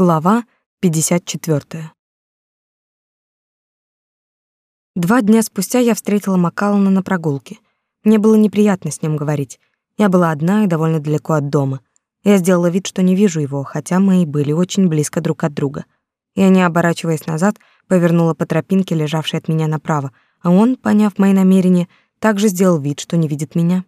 Глава 54. Два дня спустя я встретила Макалана на прогулке. Мне было неприятно с ним говорить. Я была одна и довольно далеко от дома. Я сделала вид, что не вижу его, хотя мы и были очень близко друг от друга. Я, не оборачиваясь назад, повернула по тропинке, лежавшей от меня направо, а он, поняв мои намерения, также сделал вид, что не видит меня.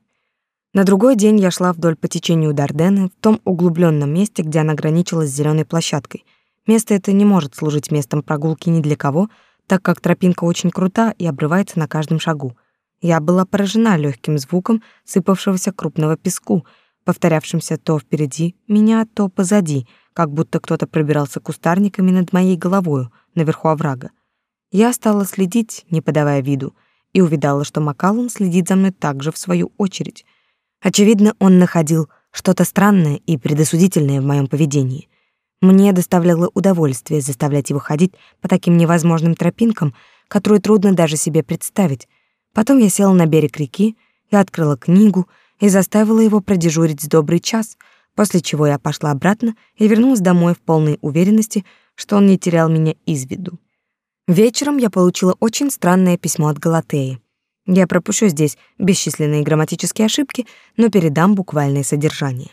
На другой день я шла вдоль по течению Дардены, в том углубленном месте, где она граничила с зеленой площадкой. Место это не может служить местом прогулки ни для кого, так как тропинка очень крута и обрывается на каждом шагу. Я была поражена легким звуком сыпавшегося крупного песку, повторявшимся то впереди меня, то позади, как будто кто-то пробирался кустарниками над моей головою, наверху оврага. Я стала следить, не подавая виду, и увидала, что Макалун следит за мной также в свою очередь — Очевидно, он находил что-то странное и предосудительное в моем поведении. Мне доставляло удовольствие заставлять его ходить по таким невозможным тропинкам, которые трудно даже себе представить. Потом я села на берег реки и открыла книгу и заставила его продежурить добрый час, после чего я пошла обратно и вернулась домой в полной уверенности, что он не терял меня из виду. Вечером я получила очень странное письмо от Галатеи. Я пропущу здесь бесчисленные грамматические ошибки, но передам буквальное содержание.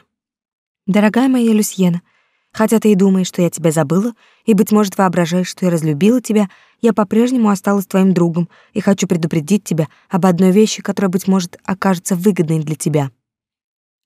Дорогая моя Люсьена, хотя ты и думаешь, что я тебя забыла, и, быть может, воображаешь, что я разлюбила тебя, я по-прежнему осталась твоим другом и хочу предупредить тебя об одной вещи, которая, быть может, окажется выгодной для тебя.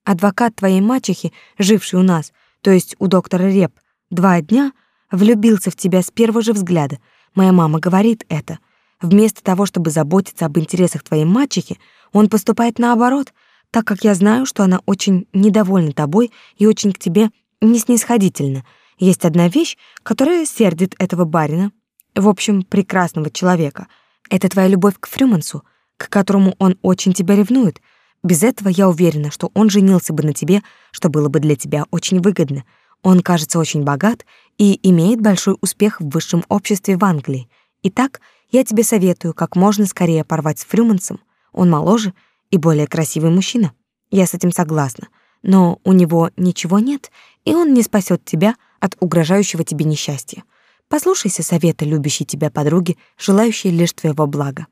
Адвокат твоей мачехи, живший у нас, то есть у доктора Реп, два дня, влюбился в тебя с первого же взгляда. Моя мама говорит это — Вместо того, чтобы заботиться об интересах твоей мачехи, он поступает наоборот, так как я знаю, что она очень недовольна тобой и очень к тебе неснисходительна. Есть одна вещь, которая сердит этого барина, в общем, прекрасного человека. Это твоя любовь к Фрюмансу, к которому он очень тебя ревнует. Без этого я уверена, что он женился бы на тебе, что было бы для тебя очень выгодно. Он кажется очень богат и имеет большой успех в высшем обществе в Англии. Итак, я тебе советую как можно скорее порвать с Фрюмансом. Он моложе и более красивый мужчина. Я с этим согласна. Но у него ничего нет, и он не спасет тебя от угрожающего тебе несчастья. Послушайся совета любящей тебя подруги, желающей лишь твоего блага.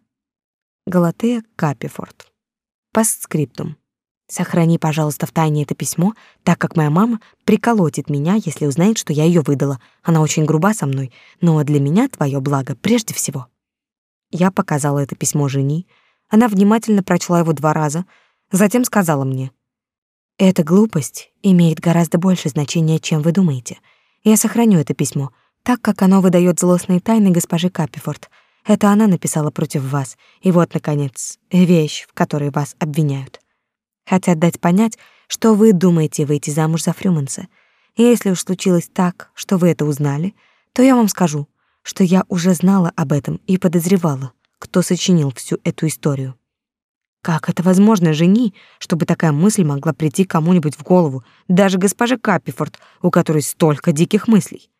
Галатея Капифорд. Постскриптум. Сохрани, пожалуйста, в тайне это письмо, так как моя мама приколотит меня, если узнает, что я ее выдала. Она очень груба со мной, но для меня твое благо прежде всего. Я показала это письмо Жени. Она внимательно прочла его два раза, затем сказала мне: "Эта глупость имеет гораздо больше значения, чем вы думаете. Я сохраню это письмо, так как оно выдает злостные тайны госпожи Капифорд. Это она написала против вас. И вот наконец, вещь, в которой вас обвиняют. Хотят дать понять, что вы думаете выйти замуж за Фрюманса. И если уж случилось так, что вы это узнали, то я вам скажу: что я уже знала об этом и подозревала, кто сочинил всю эту историю. Как это возможно, жени, чтобы такая мысль могла прийти кому-нибудь в голову, даже госпоже Капифорд, у которой столько диких мыслей?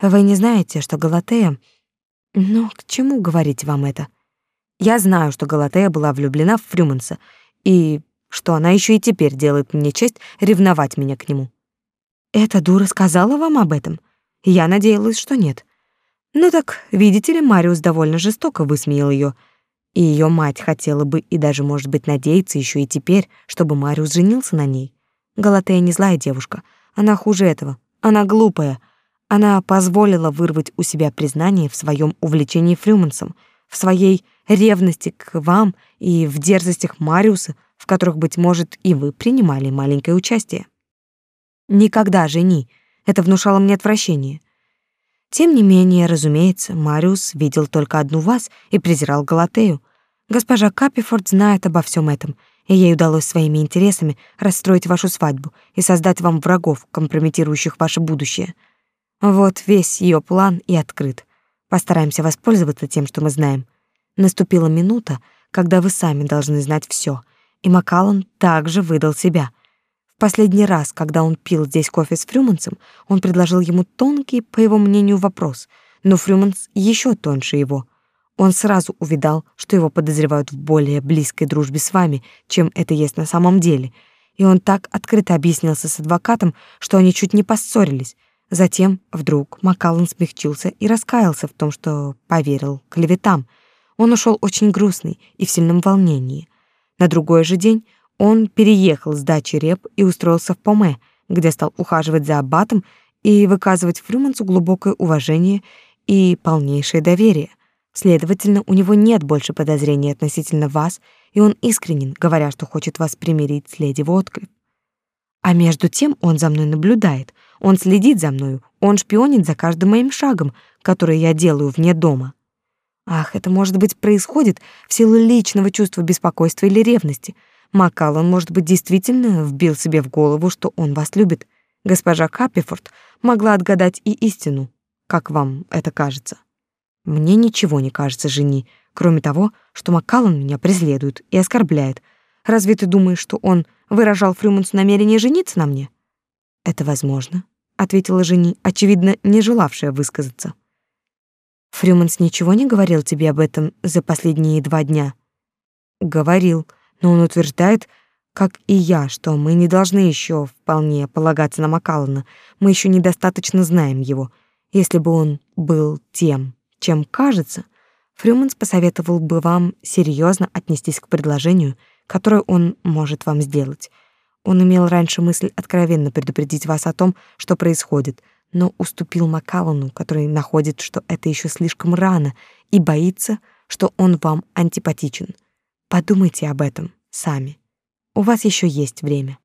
Вы не знаете, что Галатея... Ну, к чему говорить вам это? Я знаю, что Галатея была влюблена в Фрюманса, и что она еще и теперь делает мне честь ревновать меня к нему. Эта дура сказала вам об этом? Я надеялась, что нет. Ну так, видите ли, Мариус довольно жестоко высмеял ее, и ее мать хотела бы и даже, может быть, надеяться еще и теперь, чтобы Мариус женился на ней. Галатея не злая девушка, она хуже этого, она глупая. Она позволила вырвать у себя признание в своем увлечении Фрюмансом, в своей ревности к вам и в дерзостях Мариуса, в которых, быть может, и вы принимали маленькое участие. Никогда жени. Это внушало мне отвращение. Тем не менее, разумеется, Мариус видел только одну вас и презирал Галатею. Госпожа Капифорд знает обо всем этом, и ей удалось своими интересами расстроить вашу свадьбу и создать вам врагов, компрометирующих ваше будущее. Вот весь ее план и открыт. Постараемся воспользоваться тем, что мы знаем. Наступила минута, когда вы сами должны знать все, и Макаллан также выдал себя — Последний раз, когда он пил здесь кофе с Фрюмансом, он предложил ему тонкий, по его мнению, вопрос, но Фрюманс еще тоньше его. Он сразу увидал, что его подозревают в более близкой дружбе с вами, чем это есть на самом деле, и он так открыто объяснился с адвокатом, что они чуть не поссорились. Затем вдруг Макаллан смягчился и раскаялся в том, что поверил клеветам. Он ушел очень грустный и в сильном волнении. На другой же день он переехал с дачи Реп и устроился в Поме, где стал ухаживать за аббатом и выказывать Фрюмансу глубокое уважение и полнейшее доверие. Следовательно, у него нет больше подозрений относительно вас, и он искренен, говоря, что хочет вас примирить с леди Вотклифф. А между тем он за мной наблюдает, он следит за мною, он шпионит за каждым моим шагом, который я делаю вне дома. Ах, это, может быть, происходит в силу личного чувства беспокойства или ревности. Макаллан, может быть, действительно вбил себе в голову, что он вас любит. Госпожа Каппифорд могла отгадать и истину. Как вам это кажется? Мне ничего не кажется, жени, кроме того, что Маккаллан меня преследует и оскорбляет. Разве ты думаешь, что он выражал Фрюмансу намерение жениться на мне? Это возможно, ответила жени, очевидно, не желавшая высказаться. Фрюманс ничего не говорил тебе об этом за последние два дня? Говорил, но он утверждает, как и я, что мы не должны еще вполне полагаться на Маккаллана. Мы еще недостаточно знаем его. Если бы он был тем, чем кажется, Фрюманс посоветовал бы вам серьезно отнестись к предложению, которое он может вам сделать. Он имел раньше мысль откровенно предупредить вас о том, что происходит, но уступил Макалону, который находит, что это еще слишком рано и боится, что он вам антипатичен. Подумайте об этом сами. У вас еще есть время.